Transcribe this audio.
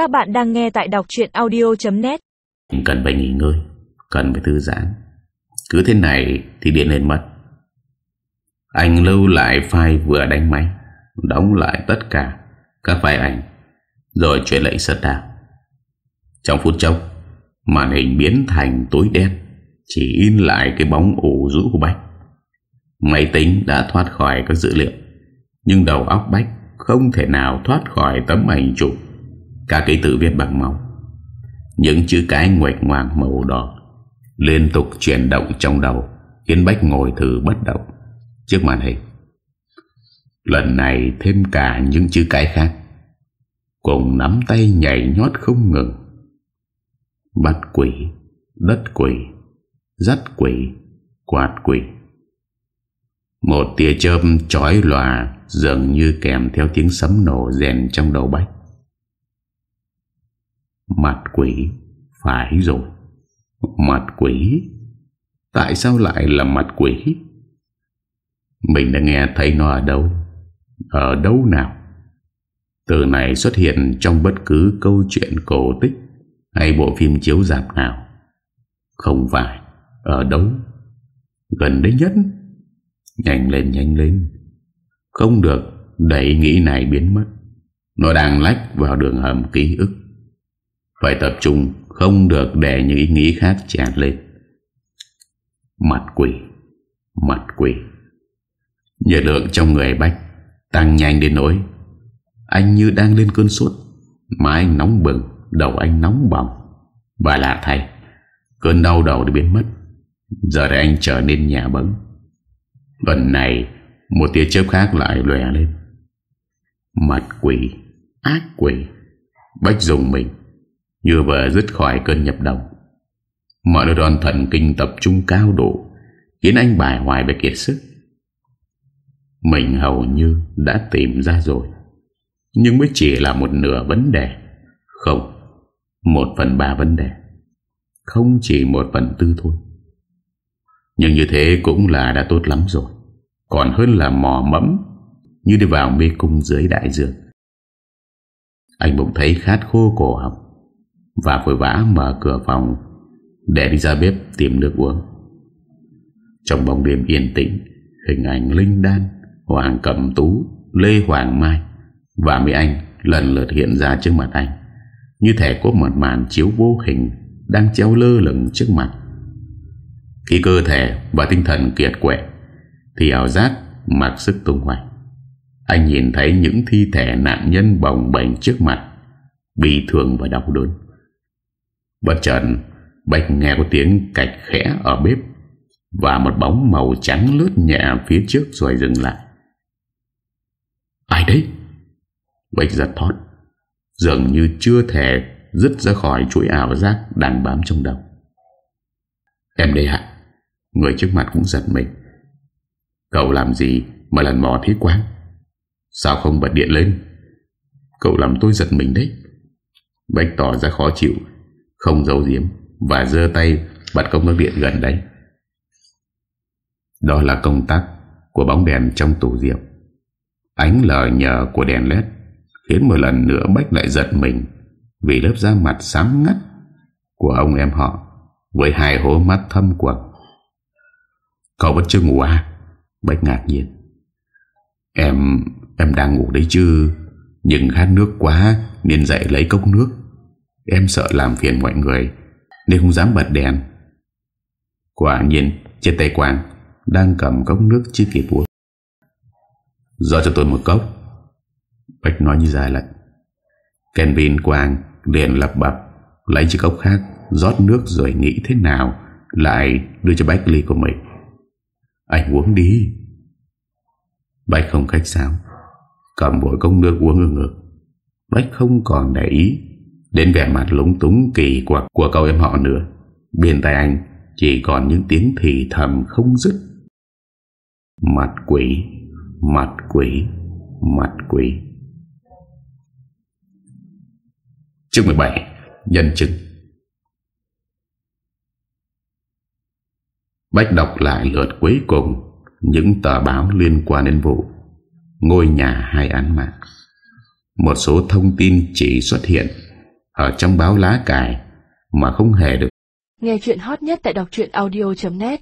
Các bạn đang nghe tại đọc chuyện audio.net Cần phải nghỉ ngơi, Cần phải thư giãn. Cứ thế này thì điện lên mất. Anh lưu lại file vừa đánh máy, Đóng lại tất cả Các file ảnh, Rồi chuyển lệnh sật đảo Trong phút chốc, Màn hình biến thành tối đen, Chỉ in lại cái bóng ủ rũ của Bách. Máy tính đã thoát khỏi các dữ liệu, Nhưng đầu óc Bách Không thể nào thoát khỏi tấm ảnh chụp. Các ký tự viết bằng máu. Những chữ cái ngoạch ngoạc màu đỏ Liên tục chuyển động trong đầu, Khiến Bách ngồi thử bất động. Trước màn hình, Lần này thêm cả những chữ cái khác. Cùng nắm tay nhảy nhót không ngừng. Bắt quỷ, Đất quỷ, Dắt quỷ, Quạt quỷ. Một tia chơm chói lòa Dường như kèm theo tiếng sấm nổ rèn trong đầu bách. Mặt quỷ, Phải rồi. Mặt quỷ? Tại sao lại là mặt quỷ? Mình đã nghe thấy nó ở đâu? Ở đâu nào? Từ này xuất hiện trong bất cứ câu chuyện cổ tích Hay bộ phim chiếu dạp nào. Không phải, Ở đâu? Gần đấy nhất. Nhanh lên nhanh lên. Không được Đẩy nghĩ này biến mất. Nó đang lách vào đường hầm ký ức. Phải tập trung, Không được để những ý nghĩ khác tràn lên. Mặt quỷ Mặt quỷ. Nhiệt lượng trong người Bách Tăng nhanh đến nỗi Anh như đang lên cơn sốt Má anh nóng bừng, Đầu anh nóng bỏng. Và lạ thay, Cơn đau đầu đã biến mất. Giờ đây anh trở nên nhà bấm Lần này, Một tia chớp khác lại lòe lên. Mặt quỷ, Ác quỷ. Bách dùng mình. Như vừa dứt khỏi cơn nhập đồng Mọi nơi đoàn thần kinh tập trung cao độ, Khiến anh bài hoài về kiệt sức. Mình hầu như đã tìm ra rồi, Nhưng mới chỉ là một nửa vấn đề. Không, Một phần ba vấn đề. Không chỉ một phần tư thôi. Nhưng như thế cũng là đã tốt lắm rồi. Còn hơn là mò mẫm Như đi vào mê cung dưới đại dương. Anh bỗng thấy khát khô cổ họng. Và vội vã mở cửa phòng, Để đi ra bếp tìm nước uống. Trong bóng đêm yên tĩnh, Hình ảnh Linh Đan, Hoàng Cẩm Tú, Lê Hoàng Mai Và Mỹ Anh lần lượt hiện ra trước mặt anh, Như thể có một màn chiếu vô hình Đang treo lơ lửng trước mặt. Khi cơ thể và tinh thần kiệt quệ, Thì ảo giác mặc sức tung hoành. Anh nhìn thấy những thi thể nạn nhân bồng bềnh trước mặt Bị thương và đau đớn. Bất chợt, Bạch nghe có tiếng cạch khẽ ở bếp Và một bóng màu trắng lướt nhẹ phía trước rồi dừng lại. Ai đấy? Bạch giật thoát Dường như chưa thể Dứt ra khỏi chuỗi ảo giác Đang bám trong đầu. Em đây ạ. Người trước mặt cũng giật mình. Cậu làm gì mà lần mò thế quá? Sao không bật điện lên? Cậu làm tôi giật mình đấy. Bạch tỏ ra khó chịu. Không giấu giếm Và dơ tay bật công tắc điện gần đấy. Đó là công tắc Của bóng đèn trong tủ diệp. Ánh lờ nhờ của đèn led Khiến một lần nữa Bách lại giật mình Vì lớp da mặt sáng ngắt Của ông em họ Với hai hố mắt thâm quầng. Cậu vẫn chưa ngủ à? Bách ngạc nhiên. Em Em đang ngủ đấy chứ, Nhưng khát nước quá Nên dậy lấy cốc nước. Em sợ làm phiền mọi người, Nên không dám bật đèn. Quả nhiên, trên tay Quang Đang cầm cốc nước chưa kịp uống Do cho tôi một cốc. Bách nói như dài lệnh Kenvin Quang liền lập bập, Lấy chiếc cốc khác, rót nước rồi nghĩ thế nào, Lại đưa cho Bách ly của mình. Anh uống đi. Bách không khách sáo, Cầm bội cốc nước uống ngược ngược. Bách không còn để ý. Đến vẻ mặt lúng túng kỳ quặc Của cậu em họ nữa. Bên tay anh chỉ còn những tiếng thì thầm không dứt. Mặt quỷ Mặt quỷ Mặt quỷ. Chương 17 Nhân chứng. Bách đọc lại lượt cuối cùng Những tờ báo liên quan đến vụ Ngôi nhà hai án mạng. Một số thông tin chỉ xuất hiện ở trong báo lá cải Mà không hề được Nghe chuyện hot nhất tại đọc audio.net